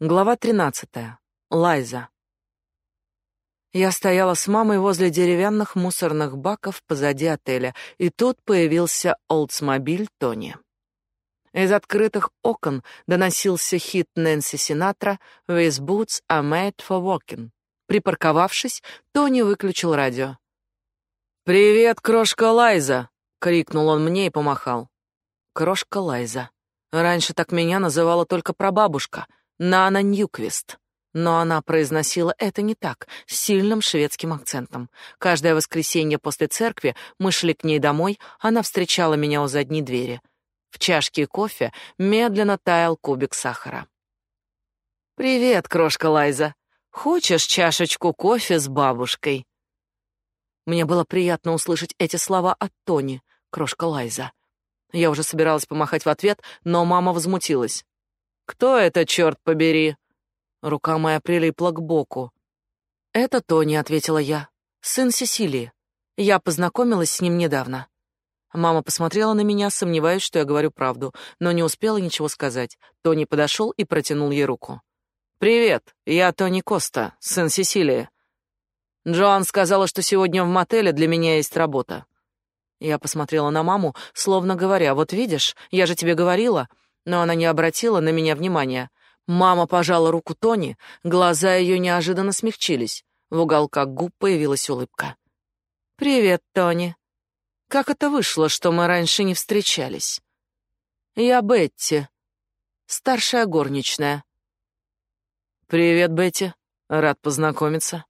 Глава 13. Лайза. Я стояла с мамой возле деревянных мусорных баков позади отеля, и тут появился Oldsmobile Тони. Из открытых окон доносился хит Нэнси Синатра «With boots are made for walking». Припарковавшись, Тони выключил радио. «Привет, крошка Лайза!» — крикнул он мне и помахал. «Крошка Лайза». Раньше так меня называла только прабабушка — Нана Ньюквист. Но она произносила это не так, с сильным шведским акцентом. Каждое воскресенье после церкви мы шли к ней домой, она встречала меня у задней двери. В чашке кофе медленно таял кубик сахара. «Привет, крошка Лайза. Хочешь чашечку кофе с бабушкой?» Мне было приятно услышать эти слова от Тони, крошка Лайза. Я уже собиралась помахать в ответ, но мама возмутилась. «Кто это, черт побери?» Рука моя прилипла к боку. «Это Тони», — ответила я. «Сын Сесилии. Я познакомилась с ним недавно». Мама посмотрела на меня, сомневаясь, что я говорю правду, но не успела ничего сказать. Тони подошел и протянул ей руку. «Привет, я Тони Коста, сын Сесилии. Джоан сказала, что сегодня в мотеле для меня есть работа». Я посмотрела на маму, словно говоря, «Вот видишь, я же тебе говорила, но она не обратила на меня внимания. Мама пожала руку Тони, глаза ее неожиданно смягчились. В уголках губ появилась улыбка. «Привет, Тони. Как это вышло, что мы раньше не встречались?» «Я Бетти, старшая горничная». «Привет, Бетти. Рад познакомиться».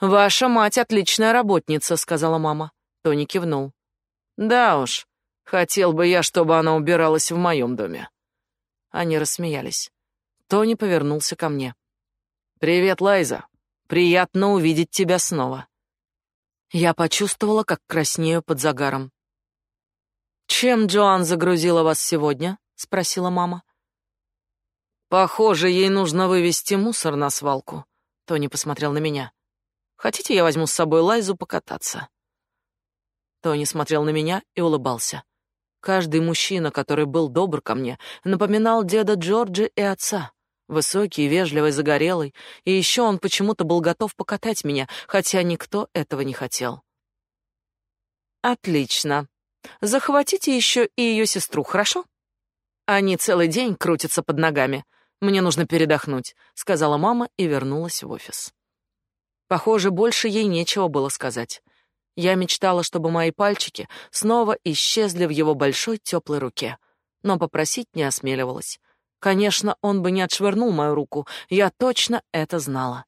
«Ваша мать отличная работница», — сказала мама. Тони кивнул. «Да уж, Хотел бы я, чтобы она убиралась в моем доме. Они рассмеялись. Тони повернулся ко мне. Привет, Лайза. Приятно увидеть тебя снова. Я почувствовала, как краснею под загаром. Чем Джоан загрузила вас сегодня? спросила мама. Похоже, ей нужно вывести мусор на свалку. Тони посмотрел на меня. Хотите, я возьму с собой Лайзу покататься? Тони смотрел на меня и улыбался. Каждый мужчина, который был добр ко мне, напоминал деда Джорджа и отца. Высокий, вежливый, загорелый, и еще он почему-то был готов покатать меня, хотя никто этого не хотел. Отлично. Захватите еще и ее сестру, хорошо? Они целый день крутятся под ногами. Мне нужно передохнуть, сказала мама и вернулась в офис. Похоже, больше ей нечего было сказать. Я мечтала, чтобы мои пальчики снова исчезли в его большой теплой руке, но попросить не осмеливалась. Конечно, он бы не отшвырнул мою руку, я точно это знала.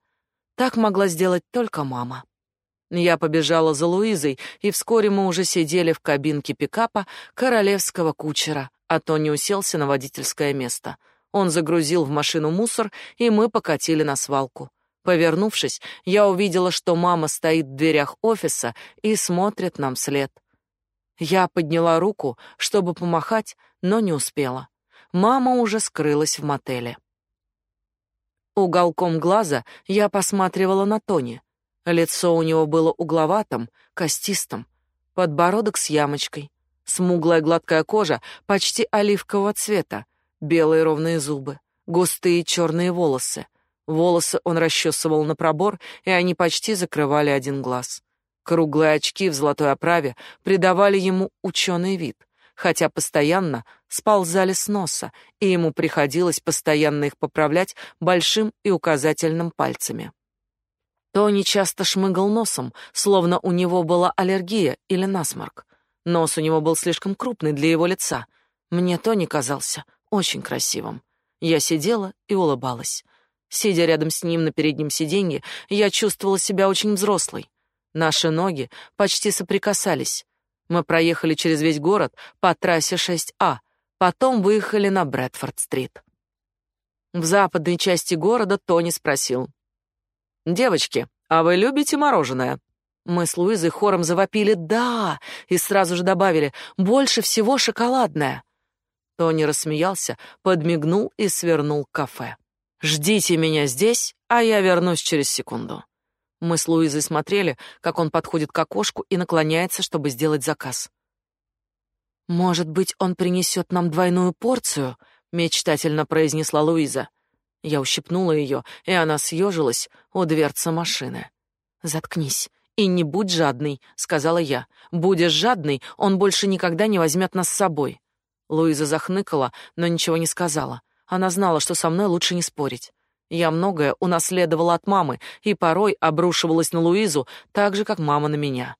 Так могла сделать только мама. Я побежала за Луизой, и вскоре мы уже сидели в кабинке пикапа королевского кучера, а Тони уселся на водительское место. Он загрузил в машину мусор, и мы покатили на свалку. Повернувшись, я увидела, что мама стоит в дверях офиса и смотрит нам вслед. Я подняла руку, чтобы помахать, но не успела. Мама уже скрылась в мотеле. Уголком глаза я посматривала на Тони. Лицо у него было угловатым, костистым, подбородок с ямочкой, смуглая гладкая кожа почти оливкового цвета, белые ровные зубы, густые черные волосы, Волосы он расчесывал на пробор, и они почти закрывали один глаз. Круглые очки в золотой оправе придавали ему ученый вид, хотя постоянно сползали с носа, и ему приходилось постоянно их поправлять большим и указательным пальцами. Тони часто шмыгал носом, словно у него была аллергия или насморк. Нос у него был слишком крупный для его лица. Мне Тони казался очень красивым. Я сидела и улыбалась. Сидя рядом с ним на переднем сиденье, я чувствовала себя очень взрослой. Наши ноги почти соприкасались. Мы проехали через весь город по трассе 6А, потом выехали на Брэдфорд-стрит. В западной части города Тони спросил: "Девочки, а вы любите мороженое?" Мы с Луизой хором завопили «да» и сразу же добавили «больше всего шоколадное». Тони рассмеялся, подмигнул и свернул к кафе. Ждите меня здесь, а я вернусь через секунду. Мы с Луизой смотрели, как он подходит к окошку и наклоняется, чтобы сделать заказ. Может быть, он принесет нам двойную порцию? мечтательно произнесла Луиза. Я ущипнула ее, и она съежилась у дверцы машины. Заткнись и не будь жадный, сказала я. Будешь жадный, он больше никогда не возьмет нас с собой. Луиза захныкала, но ничего не сказала. Она знала, что со мной лучше не спорить. Я многое унаследовала от мамы и порой обрушивалась на Луизу так же, как мама на меня.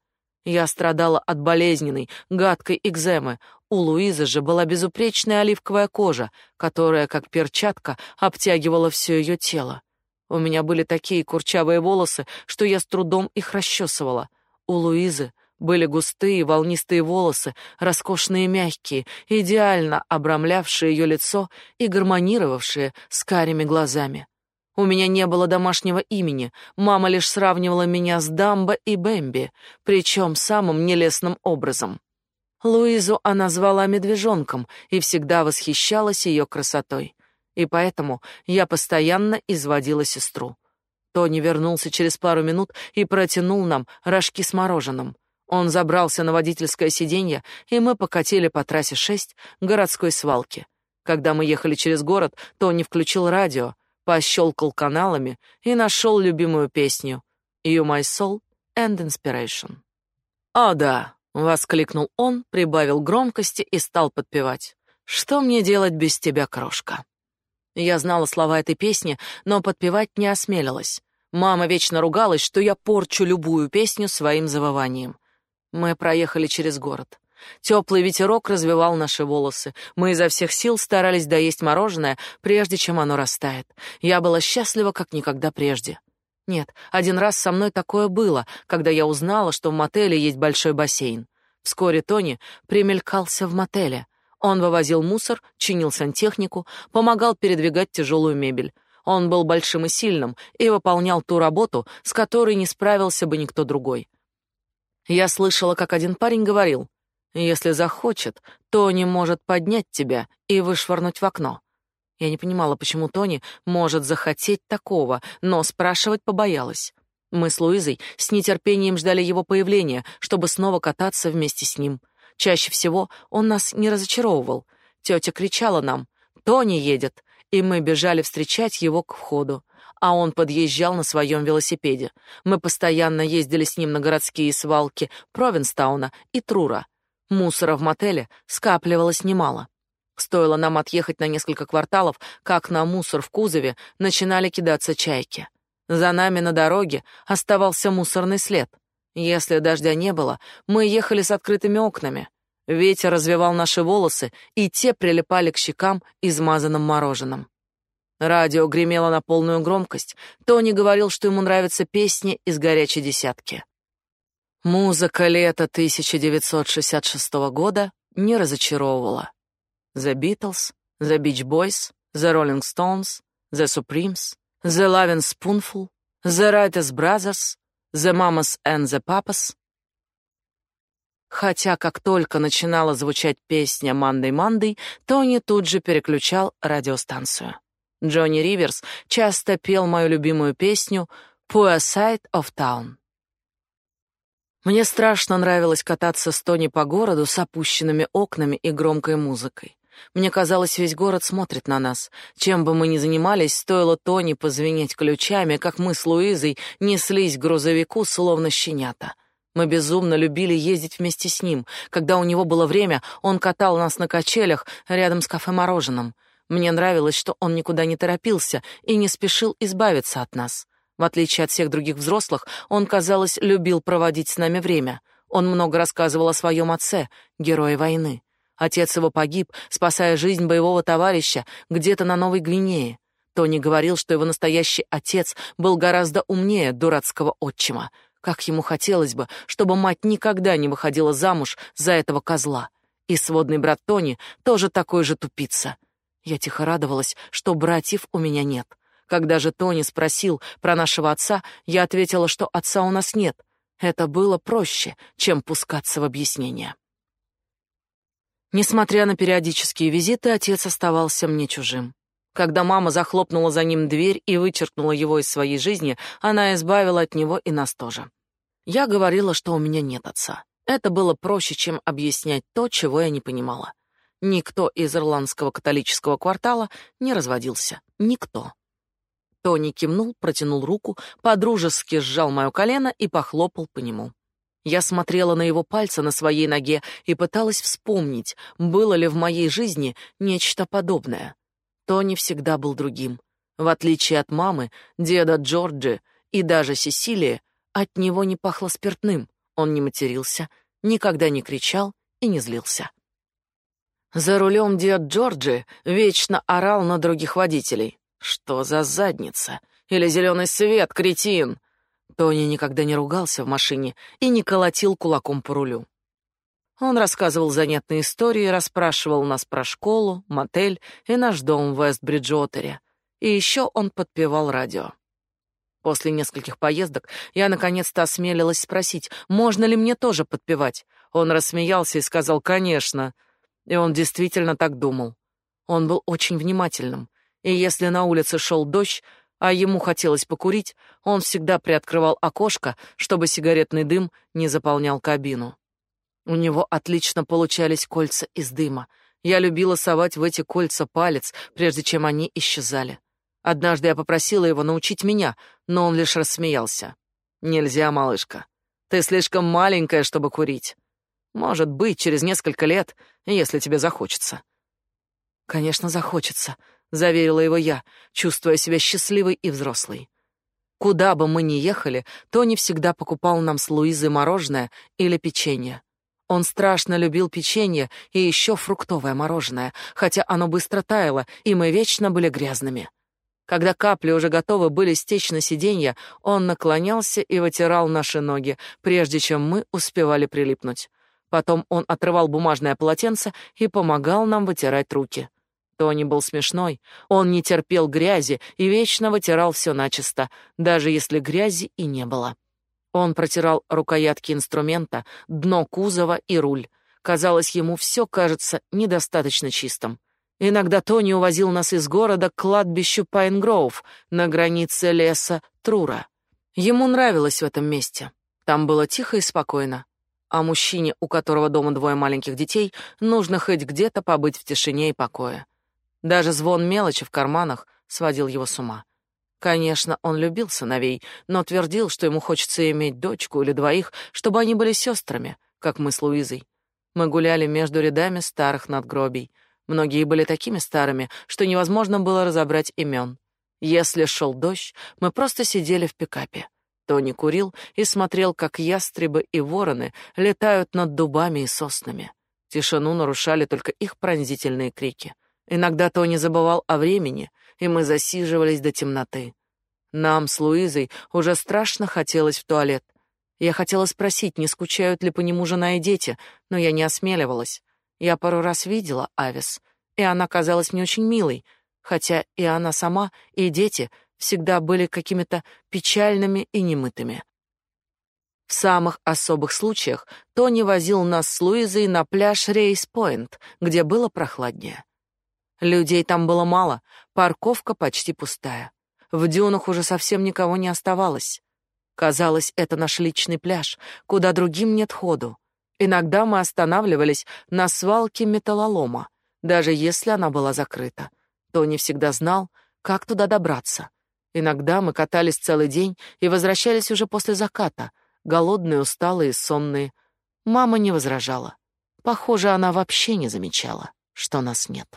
Я страдала от болезненной, гадкой экземы. У Луизы же была безупречная оливковая кожа, которая, как перчатка, обтягивала все ее тело. У меня были такие курчавые волосы, что я с трудом их расчесывала. У Луизы были густые волнистые волосы, роскошные мягкие, идеально обрамлявшие ее лицо и гармонировавшие с карими глазами. У меня не было домашнего имени, мама лишь сравнивала меня с Дамбо и Бэмби, причем самым нелестным образом. Луизу она звала медвежонком и всегда восхищалась ее красотой. И поэтому я постоянно изводила сестру. Тони вернулся через пару минут и протянул нам рожки с мороженым. Он забрался на водительское сиденье, и мы покатили по трассе 6 городской свалки. Когда мы ехали через город, Тони включил радио, пощелкал каналами и нашел любимую песню «You My Soul and Inspiration». «О да!» — воскликнул он, прибавил громкости и стал подпевать. «Что мне делать без тебя, крошка?» Я знала слова этой песни, но подпевать не осмелилась. Мама вечно ругалась, что я порчу любую песню своим завыванием. Мы проехали через город. Теплый ветерок развивал наши волосы. Мы изо всех сил старались доесть мороженое, прежде чем оно растает. Я была счастлива, как никогда прежде. Нет, один раз со мной такое было, когда я узнала, что в мотеле есть большой бассейн. Вскоре Тони примелькался в мотеле. Он вывозил мусор, чинил сантехнику, помогал передвигать тяжелую мебель. Он был большим и сильным и выполнял ту работу, с которой не справился бы никто другой. Я слышала, как один парень говорил, «Если захочет, Тони может поднять тебя и вышвырнуть в окно». Я не понимала, почему Тони может захотеть такого, но спрашивать побоялась. Мы с Луизой с нетерпением ждали его появления, чтобы снова кататься вместе с ним. Чаще всего он нас не разочаровывал. Тетя кричала нам «Тони едет!» и мы бежали встречать его к входу а он подъезжал на своем велосипеде. Мы постоянно ездили с ним на городские свалки Провинстауна и Трура. Мусора в мотеле скапливалось немало. Стоило нам отъехать на несколько кварталов, как на мусор в кузове начинали кидаться чайки. За нами на дороге оставался мусорный след. Если дождя не было, мы ехали с открытыми окнами. Ветер развивал наши волосы, и те прилипали к щекам измазанным мороженым. Радио гремело на полную громкость. Тони говорил, что ему нравятся песни из горячей десятки. Музыка лета 1966 года не разочаровывала. The Beatles, The Beach Boys, The Rolling Stones, The Supremes, The Lovin' Spoonful, The Writers Brothers, The Mamas and the Papas. Хотя как только начинала звучать песня «Мандей, Мандей», Тони тут же переключал радиостанцию. Джонни Риверс часто пел мою любимую песню «Poor Side of Town». Мне страшно нравилось кататься с Тони по городу с опущенными окнами и громкой музыкой. Мне казалось, весь город смотрит на нас. Чем бы мы ни занимались, стоило Тони позвенеть ключами, как мы с Луизой неслись к грузовику, словно щенята. Мы безумно любили ездить вместе с ним. Когда у него было время, он катал нас на качелях рядом с кафе-мороженым. Мне нравилось, что он никуда не торопился и не спешил избавиться от нас. В отличие от всех других взрослых, он, казалось, любил проводить с нами время. Он много рассказывал о своем отце, герое войны. Отец его погиб, спасая жизнь боевого товарища где-то на Новой Гвинее. Тони говорил, что его настоящий отец был гораздо умнее дурацкого отчима. Как ему хотелось бы, чтобы мать никогда не выходила замуж за этого козла. И сводный брат Тони тоже такой же тупица. Я тихо радовалась, что братьев у меня нет. Когда же Тони спросил про нашего отца, я ответила, что отца у нас нет. Это было проще, чем пускаться в объяснения. Несмотря на периодические визиты, отец оставался мне чужим. Когда мама захлопнула за ним дверь и вычеркнула его из своей жизни, она избавила от него и нас тоже. Я говорила, что у меня нет отца. Это было проще, чем объяснять то, чего я не понимала. Никто из ирландского католического квартала не разводился. Никто. Тони кивнул, протянул руку, подружески сжал моё колено и похлопал по нему. Я смотрела на его пальцы на своей ноге и пыталась вспомнить, было ли в моей жизни нечто подобное. Тони всегда был другим. В отличие от мамы, деда Джорджи и даже Сесилии, от него не пахло спиртным. Он не матерился, никогда не кричал и не злился. За рулем дед Джорджи вечно орал на других водителей. Что за задница? Или зеленый свет, кретин? Тони никогда не ругался в машине и не колотил кулаком по рулю. Он рассказывал занятные истории, расспрашивал нас про школу, мотель и наш дом в Вест-Бриджуотере. И еще он подпевал радио. После нескольких поездок я наконец-то осмелилась спросить, можно ли мне тоже подпевать. Он рассмеялся и сказал «конечно». И он действительно так думал. Он был очень внимательным. И если на улице шел дождь, а ему хотелось покурить, он всегда приоткрывал окошко, чтобы сигаретный дым не заполнял кабину. У него отлично получались кольца из дыма. Я любила совать в эти кольца палец, прежде чем они исчезали. Однажды я попросила его научить меня, но он лишь рассмеялся. «Нельзя, малышка. Ты слишком маленькая, чтобы курить. Может быть, через несколько лет, если тебе захочется». «Конечно, захочется», заверила его я, чувствуя себя счастливой и взрослой. Куда бы мы ни ехали, Тони всегда покупал нам с Луизой мороженое или печенье. Он страшно любил печенье и еще фруктовое мороженое, хотя оно быстро таяло, и мы вечно были грязными. Когда капли уже готовы были стечь на сиденье, он наклонялся и вытирал наши ноги, прежде чем мы успевали прилипнуть. Потом он отрывал бумажное полотенце и помогал нам вытирать руки. Тони был смешной. Он не терпел грязи и вечно вытирал все начисто, даже если грязи и не было. Он протирал рукоятки инструмента, дно кузова и руль. Казалось, ему все кажется недостаточно чистым. Иногда Тони увозил нас из города к кладбищу Пайнгроув на границе леса Трура. Ему нравилось в этом месте. Там было тихо и спокойно. А мужчине, у которого дома двое маленьких детей, нужно хоть где-то побыть в тишине и покое. Даже звон мелочи в карманах сводил его с ума. Конечно, он любил сыновей, но твердил, что ему хочется иметь дочку или двоих, чтобы они были сестрами, как мы с Луизой. Мы гуляли между рядами старых надгробий. Многие были такими старыми, что невозможно было разобрать имен. Если шел дождь, мы просто сидели в пикапе. Тони курил и смотрел, как ястребы и вороны летают над дубами и соснами. Тишину нарушали только их пронзительные крики. Иногда Тони забывал о времени, и мы засиживались до темноты. Нам с Луизой уже страшно хотелось в туалет. Я хотела спросить, не скучают ли по нему жена и дети, но я не осмеливалась. Я пару раз видела Авис, и она казалась мне очень милой, хотя и она сама, и дети всегда были какими-то печальными и немытыми. В самых особых случаях Тони возил нас с Луизой на пляж Рейс-Пойнт, где было прохладнее. Людей там было мало, парковка почти пустая. В дюнах уже совсем никого не оставалось. Казалось, это наш личный пляж, куда другим нет ходу. Иногда мы останавливались на свалке металлолома, даже если она была закрыта. Тони всегда знал, как туда добраться. Иногда мы катались целый день и возвращались уже после заката, голодные, усталые, сонные. Мама не возражала. Похоже, она вообще не замечала, что нас нет.